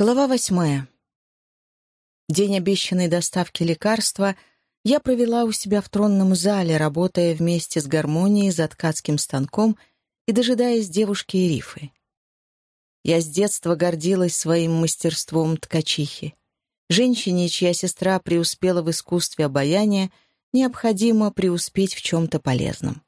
Глава восьмая. День обещанной доставки лекарства я провела у себя в тронном зале, работая вместе с гармонией за ткацким станком и дожидаясь девушки и рифы. Я с детства гордилась своим мастерством ткачихи. Женщине, чья сестра преуспела в искусстве обаяния, необходимо преуспеть в чем-то полезном.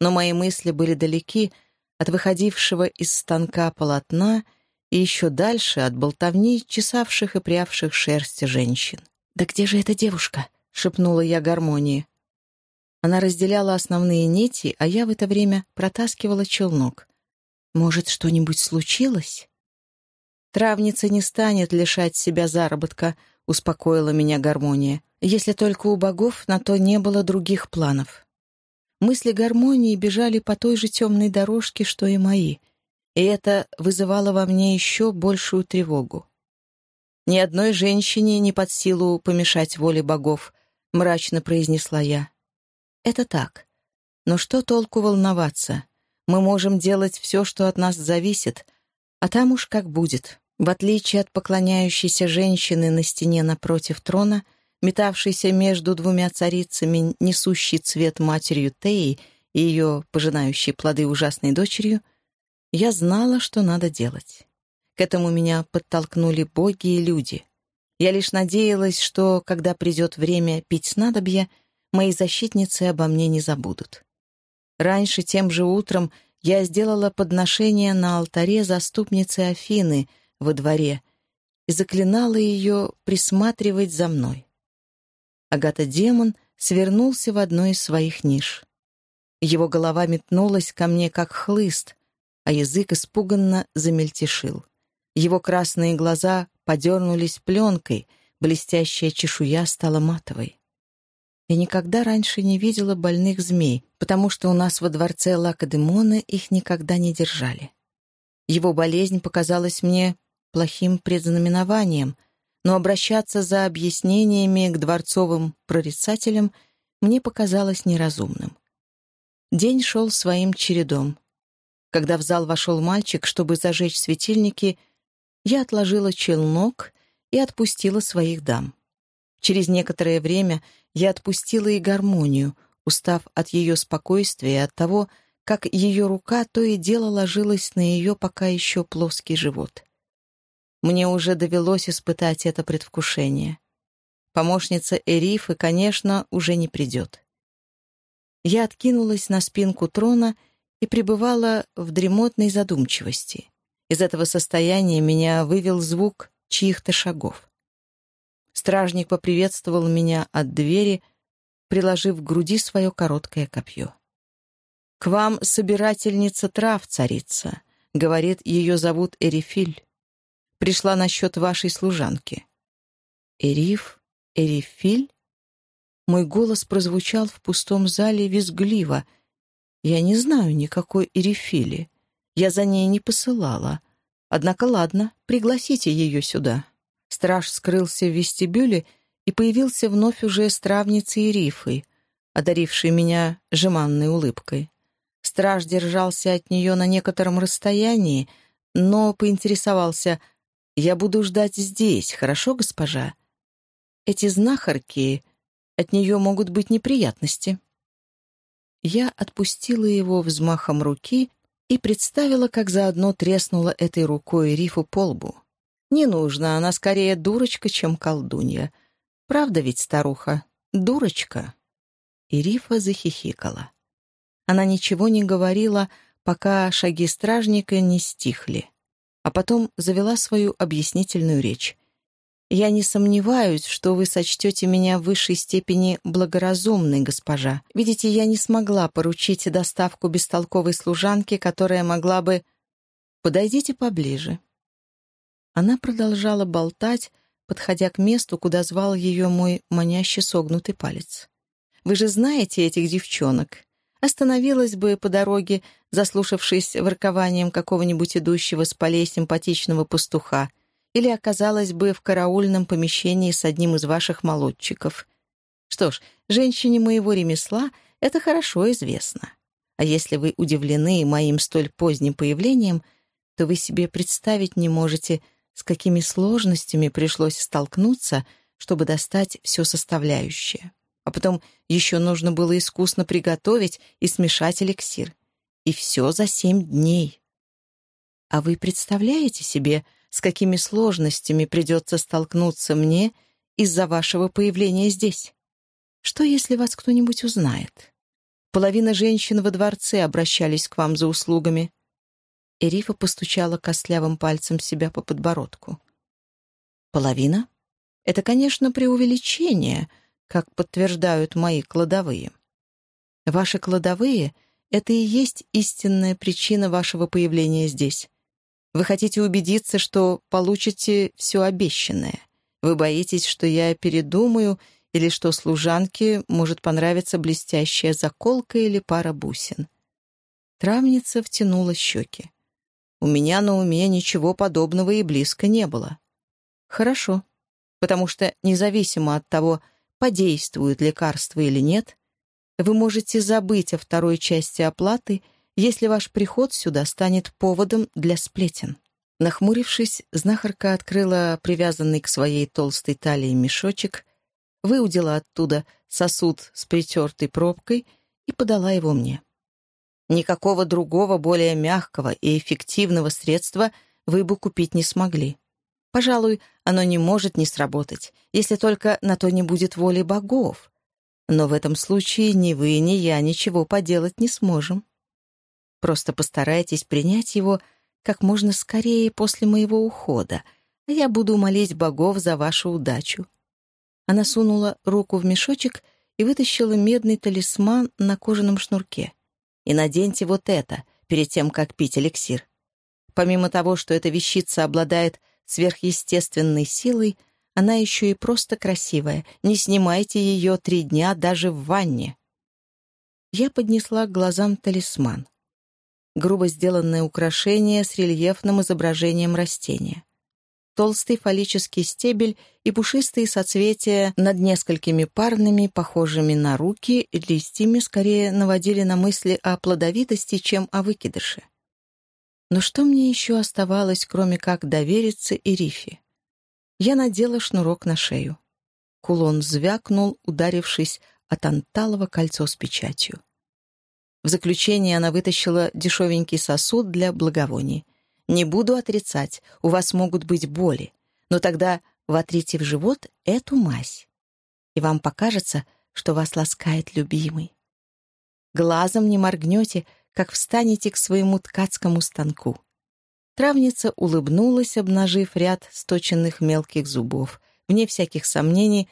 Но мои мысли были далеки от выходившего из станка полотна — и еще дальше от болтовни чесавших и прявших шерсти женщин. «Да где же эта девушка?» — шепнула я гармонии. Она разделяла основные нити, а я в это время протаскивала челнок. «Может, что-нибудь случилось?» «Травница не станет лишать себя заработка», — успокоила меня гармония, если только у богов на то не было других планов. Мысли гармонии бежали по той же темной дорожке, что и мои — и это вызывало во мне еще большую тревогу. «Ни одной женщине не под силу помешать воле богов», — мрачно произнесла я. «Это так. Но что толку волноваться? Мы можем делать все, что от нас зависит, а там уж как будет». В отличие от поклоняющейся женщины на стене напротив трона, метавшейся между двумя царицами, несущей цвет матерью Теи и ее пожинающей плоды ужасной дочерью, я знала, что надо делать. К этому меня подтолкнули боги и люди. Я лишь надеялась, что, когда придет время пить снадобья, мои защитницы обо мне не забудут. Раньше, тем же утром, я сделала подношение на алтаре заступницы Афины во дворе и заклинала ее присматривать за мной. Агата-демон свернулся в одной из своих ниш. Его голова метнулась ко мне, как хлыст, а язык испуганно замельтешил. Его красные глаза подернулись пленкой, блестящая чешуя стала матовой. Я никогда раньше не видела больных змей, потому что у нас во дворце Лакадемона их никогда не держали. Его болезнь показалась мне плохим предзнаменованием, но обращаться за объяснениями к дворцовым прорицателям мне показалось неразумным. День шел своим чередом. Когда в зал вошел мальчик, чтобы зажечь светильники, я отложила челнок и отпустила своих дам. Через некоторое время я отпустила и гармонию, устав от ее спокойствия и от того, как ее рука то и дело ложилась на ее пока еще плоский живот. Мне уже довелось испытать это предвкушение. Помощница Эрифы, конечно, уже не придет. Я откинулась на спинку трона и пребывала в дремотной задумчивости. Из этого состояния меня вывел звук чьих-то шагов. Стражник поприветствовал меня от двери, приложив к груди свое короткое копье. «К вам собирательница трав, царица», — говорит, ее зовут Эрифиль. «Пришла насчет вашей служанки». «Эриф? Эрифиль?» Мой голос прозвучал в пустом зале визгливо — я не знаю никакой Эрифили. Я за ней не посылала. Однако ладно, пригласите ее сюда». Страж скрылся в вестибюле и появился вновь уже с травницей Эрифой, одарившей меня жеманной улыбкой. Страж держался от нее на некотором расстоянии, но поинтересовался, «Я буду ждать здесь, хорошо, госпожа? Эти знахарки, от нее могут быть неприятности». Я отпустила его взмахом руки и представила, как заодно треснула этой рукой Рифу по лбу. Не нужно, она скорее дурочка, чем колдунья. Правда ведь, старуха? Дурочка. И Рифа захихикала. Она ничего не говорила, пока шаги стражника не стихли, а потом завела свою объяснительную речь. «Я не сомневаюсь, что вы сочтете меня в высшей степени благоразумной, госпожа. Видите, я не смогла поручить доставку бестолковой служанки, которая могла бы... Подойдите поближе». Она продолжала болтать, подходя к месту, куда звал ее мой манящий согнутый палец. «Вы же знаете этих девчонок. Остановилась бы по дороге, заслушавшись воркованием какого-нибудь идущего с полей симпатичного пастуха, или оказалась бы в караульном помещении с одним из ваших молодчиков. Что ж, женщине моего ремесла это хорошо известно. А если вы удивлены моим столь поздним появлением, то вы себе представить не можете, с какими сложностями пришлось столкнуться, чтобы достать все составляющее. А потом еще нужно было искусно приготовить и смешать эликсир. И все за семь дней. А вы представляете себе, с какими сложностями придется столкнуться мне из-за вашего появления здесь? Что, если вас кто-нибудь узнает? Половина женщин во дворце обращались к вам за услугами. Эрифа постучала костлявым пальцем себя по подбородку. Половина? Это, конечно, преувеличение, как подтверждают мои кладовые. Ваши кладовые — это и есть истинная причина вашего появления здесь. Вы хотите убедиться, что получите все обещанное. Вы боитесь, что я передумаю или что служанке может понравиться блестящая заколка или пара бусин. Травница втянула щеки. У меня на уме ничего подобного и близко не было. Хорошо, потому что независимо от того, подействует лекарство или нет, вы можете забыть о второй части оплаты — если ваш приход сюда станет поводом для сплетен». Нахмурившись, знахарка открыла привязанный к своей толстой талии мешочек, выудила оттуда сосуд с притертой пробкой и подала его мне. Никакого другого, более мягкого и эффективного средства вы бы купить не смогли. Пожалуй, оно не может не сработать, если только на то не будет воли богов. Но в этом случае ни вы, ни я ничего поделать не сможем. Просто постарайтесь принять его как можно скорее после моего ухода, а я буду молить богов за вашу удачу». Она сунула руку в мешочек и вытащила медный талисман на кожаном шнурке. «И наденьте вот это, перед тем, как пить эликсир. Помимо того, что эта вещица обладает сверхъестественной силой, она еще и просто красивая. Не снимайте ее три дня даже в ванне». Я поднесла к глазам талисман грубо сделанное украшение с рельефным изображением растения. Толстый фаллический стебель и пушистые соцветия над несколькими парными, похожими на руки, листьями скорее наводили на мысли о плодовитости, чем о выкидыше. Но что мне еще оставалось, кроме как довериться Ирифе? Я надела шнурок на шею. Кулон звякнул, ударившись о танталово кольцо с печатью. В заключение она вытащила дешевенький сосуд для благовоний. «Не буду отрицать, у вас могут быть боли, но тогда вотрите в живот эту мазь, и вам покажется, что вас ласкает любимый. Глазом не моргнете, как встанете к своему ткацкому станку». Травница улыбнулась, обнажив ряд сточенных мелких зубов, вне всяких сомнений,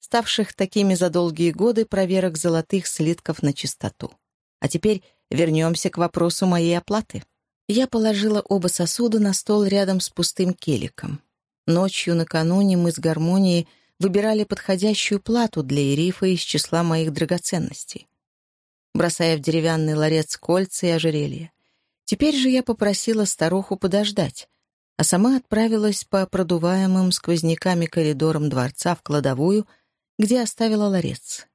ставших такими за долгие годы проверок золотых слитков на чистоту. А теперь вернемся к вопросу моей оплаты. Я положила оба сосуда на стол рядом с пустым келиком. Ночью накануне мы с гармонией выбирали подходящую плату для Ирифа из числа моих драгоценностей, бросая в деревянный ларец кольца и ожерелья. Теперь же я попросила старуху подождать, а сама отправилась по продуваемым сквозняками коридорам дворца в кладовую, где оставила ларец.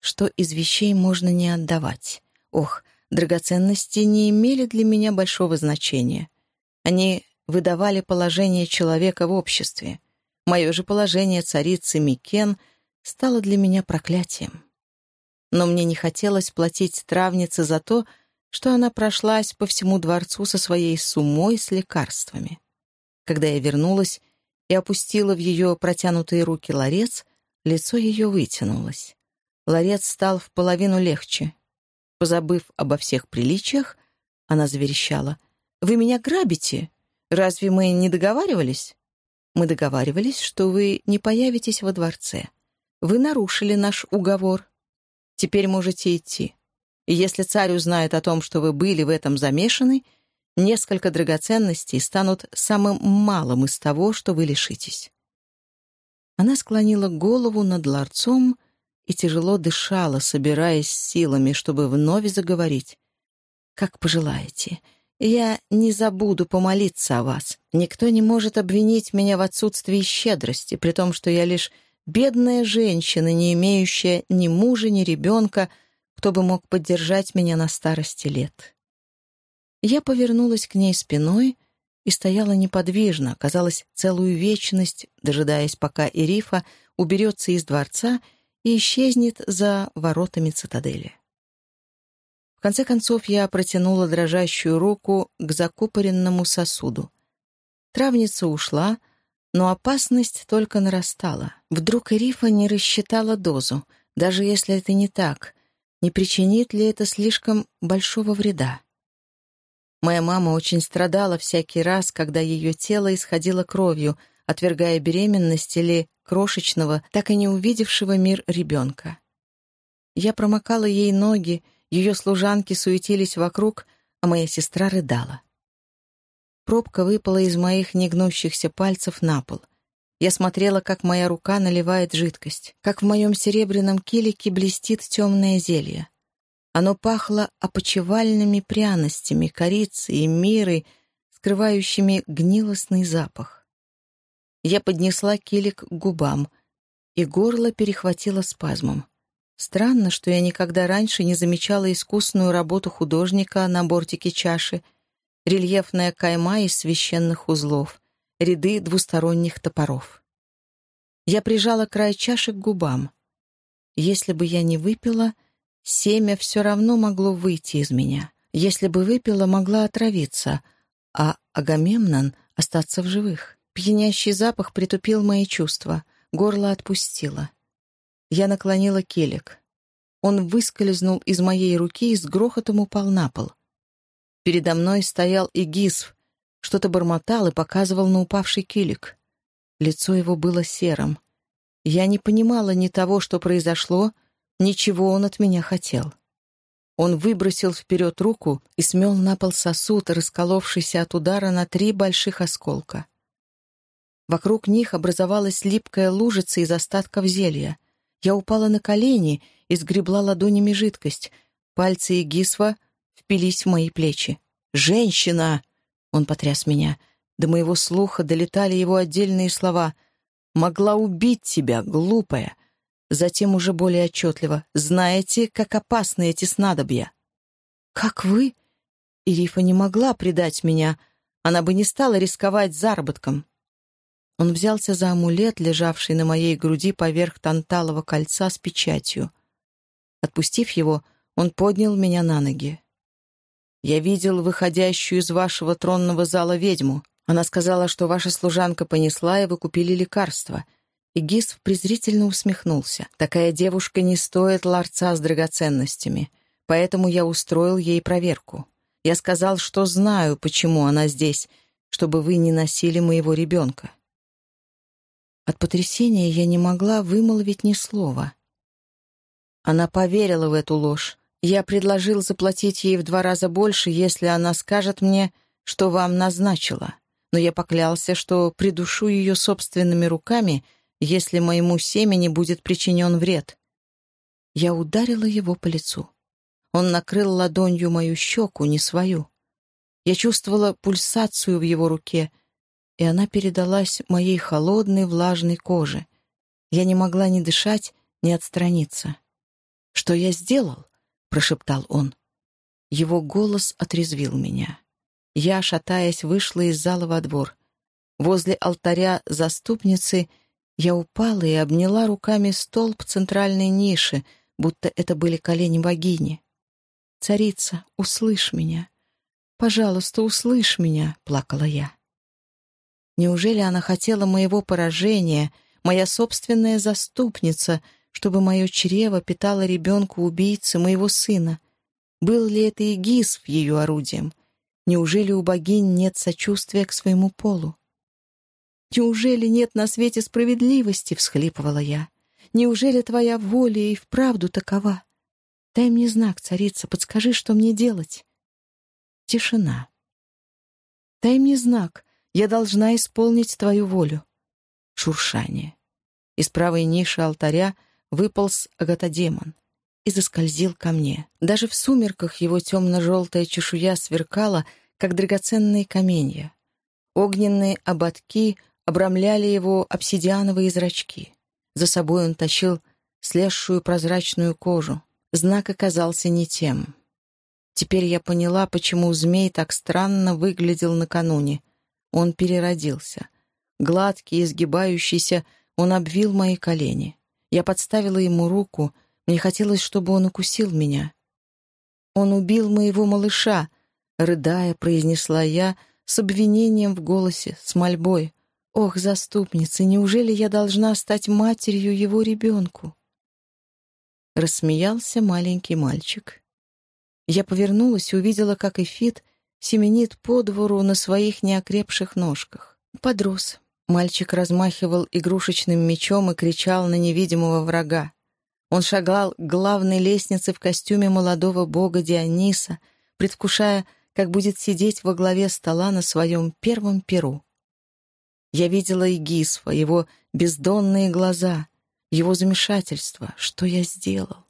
Что из вещей можно не отдавать? Ох, драгоценности не имели для меня большого значения. Они выдавали положение человека в обществе. Мое же положение царицы Микен стало для меня проклятием. Но мне не хотелось платить травнице за то, что она прошлась по всему дворцу со своей сумой с лекарствами. Когда я вернулась и опустила в ее протянутые руки ларец, лицо ее вытянулось. Ларец стал в половину легче, Позабыв обо всех приличиях, она заверещала. «Вы меня грабите? Разве мы не договаривались?» «Мы договаривались, что вы не появитесь во дворце. Вы нарушили наш уговор. Теперь можете идти. И если царь узнает о том, что вы были в этом замешаны, несколько драгоценностей станут самым малым из того, что вы лишитесь». Она склонила голову над ларцом и тяжело дышала, собираясь силами, чтобы вновь заговорить. «Как пожелаете. Я не забуду помолиться о вас. Никто не может обвинить меня в отсутствии щедрости, при том, что я лишь бедная женщина, не имеющая ни мужа, ни ребенка, кто бы мог поддержать меня на старости лет». Я повернулась к ней спиной и стояла неподвижно, казалось, целую вечность, дожидаясь, пока Ирифа уберется из дворца и исчезнет за воротами цитадели. В конце концов я протянула дрожащую руку к закупоренному сосуду. Травница ушла, но опасность только нарастала. Вдруг Ирифа не рассчитала дозу, даже если это не так, не причинит ли это слишком большого вреда. Моя мама очень страдала всякий раз, когда ее тело исходило кровью, отвергая беременность или крошечного, так и не увидевшего мир ребенка. Я промокала ей ноги, ее служанки суетились вокруг, а моя сестра рыдала. Пробка выпала из моих негнущихся пальцев на пол. Я смотрела, как моя рука наливает жидкость, как в моем серебряном килике блестит темное зелье. Оно пахло опочивальными пряностями, корицей и мирой, скрывающими гнилостный запах. Я поднесла килик к губам, и горло перехватило спазмом. Странно, что я никогда раньше не замечала искусную работу художника на бортике чаши, рельефная кайма из священных узлов, ряды двусторонних топоров. Я прижала край чаши к губам. Если бы я не выпила, Семя все равно могло выйти из меня. Если бы выпила, могла отравиться, а Агамемнон — остаться в живых. Пьянящий запах притупил мои чувства, горло отпустило. Я наклонила келик. Он выскользнул из моей руки и с грохотом упал на пол. Передо мной стоял Игисв, что-то бормотал и показывал на упавший килик. Лицо его было серым. Я не понимала ни того, что произошло, Ничего он от меня хотел. Он выбросил вперед руку и смел на пол сосуд, расколовшийся от удара на три больших осколка. Вокруг них образовалась липкая лужица из остатков зелья. Я упала на колени и сгребла ладонями жидкость. Пальцы Игисва впились в мои плечи. «Женщина!» — он потряс меня. До моего слуха долетали его отдельные слова. «Могла убить тебя, глупая! Затем уже более отчетливо. «Знаете, как опасны эти снадобья?» «Как вы?» Ирифа не могла предать меня. Она бы не стала рисковать заработком. Он взялся за амулет, лежавший на моей груди поверх танталого кольца с печатью. Отпустив его, он поднял меня на ноги. «Я видел выходящую из вашего тронного зала ведьму. Она сказала, что ваша служанка понесла, и вы купили лекарство. И Гисв презрительно усмехнулся. «Такая девушка не стоит ларца с драгоценностями, поэтому я устроил ей проверку. Я сказал, что знаю, почему она здесь, чтобы вы не носили моего ребенка». От потрясения я не могла вымолвить ни слова. Она поверила в эту ложь. Я предложил заплатить ей в два раза больше, если она скажет мне, что вам назначила. Но я поклялся, что придушу ее собственными руками — если моему семени будет причинен вред. Я ударила его по лицу. Он накрыл ладонью мою щеку, не свою. Я чувствовала пульсацию в его руке, и она передалась моей холодной влажной коже. Я не могла ни дышать, ни отстраниться. «Что я сделал?» — прошептал он. Его голос отрезвил меня. Я, шатаясь, вышла из зала во двор. Возле алтаря заступницы — я упала и обняла руками столб центральной ниши, будто это были колени богини. «Царица, услышь меня! Пожалуйста, услышь меня!» — плакала я. Неужели она хотела моего поражения, моя собственная заступница, чтобы мое чрево питало ребенку убийцы моего сына? Был ли это Игис в ее орудием? Неужели у богинь нет сочувствия к своему полу? «Неужели нет на свете справедливости?» — всхлипывала я. «Неужели твоя воля и вправду такова? Дай мне знак, царица, подскажи, что мне делать». Тишина. «Дай мне знак, я должна исполнить твою волю». Шуршание. Из правой ниши алтаря выполз агатодемон и заскользил ко мне. Даже в сумерках его темно-желтая чешуя сверкала, как драгоценные каменья. Огненные ободки обрамляли его обсидиановые зрачки. За собой он тащил слезшую прозрачную кожу. Знак оказался не тем. Теперь я поняла, почему змей так странно выглядел накануне. Он переродился. Гладкий, изгибающийся, он обвил мои колени. Я подставила ему руку, мне хотелось, чтобы он укусил меня. «Он убил моего малыша», — рыдая, произнесла я, с обвинением в голосе, с мольбой. «Ох, заступница, неужели я должна стать матерью его ребенку?» Рассмеялся маленький мальчик. Я повернулась и увидела, как Эфит семенит по двору на своих неокрепших ножках. Подрос. Мальчик размахивал игрушечным мечом и кричал на невидимого врага. Он шагал к главной лестнице в костюме молодого бога Диониса, предвкушая, как будет сидеть во главе стола на своем первом перу. Я видела Игисфа, его бездонные глаза, его замешательство. Что я сделал?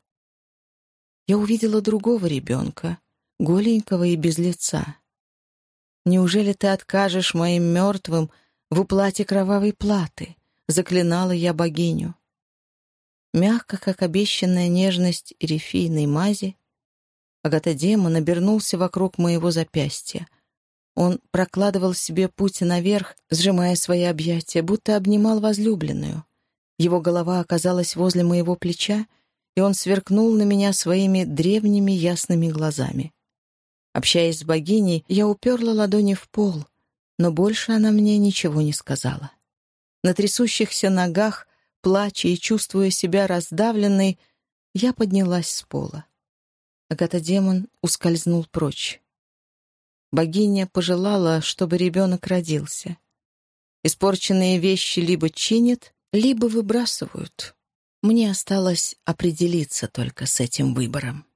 Я увидела другого ребенка, голенького и без лица. «Неужели ты откажешь моим мертвым в уплате кровавой платы?» — заклинала я богиню. Мягко, как обещанная нежность эрифийной мази, Агатодемон обернулся вокруг моего запястья. Он прокладывал себе путь наверх, сжимая свои объятия, будто обнимал возлюбленную. Его голова оказалась возле моего плеча, и он сверкнул на меня своими древними ясными глазами. Общаясь с богиней, я уперла ладони в пол, но больше она мне ничего не сказала. На трясущихся ногах, плача и чувствуя себя раздавленной, я поднялась с пола. Агата-демон ускользнул прочь. Богиня пожелала, чтобы ребенок родился. Испорченные вещи либо чинят, либо выбрасывают. Мне осталось определиться только с этим выбором.